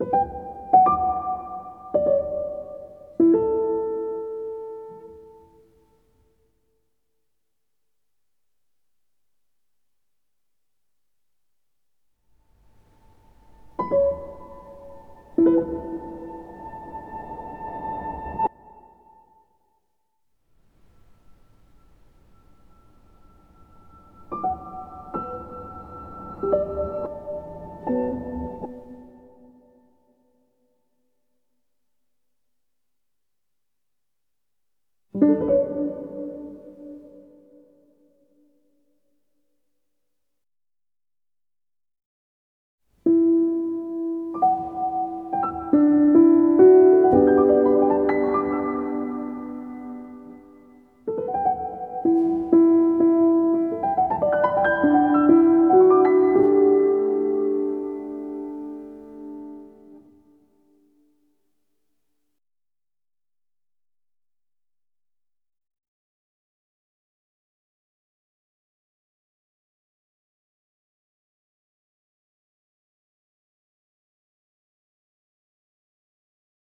you